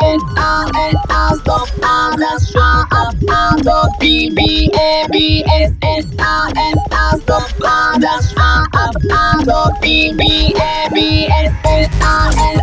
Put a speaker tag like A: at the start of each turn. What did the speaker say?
A: And out and out, stop out, let's try up out of B B A B S S out and out, stop out, let's try up out of B B A B S S out.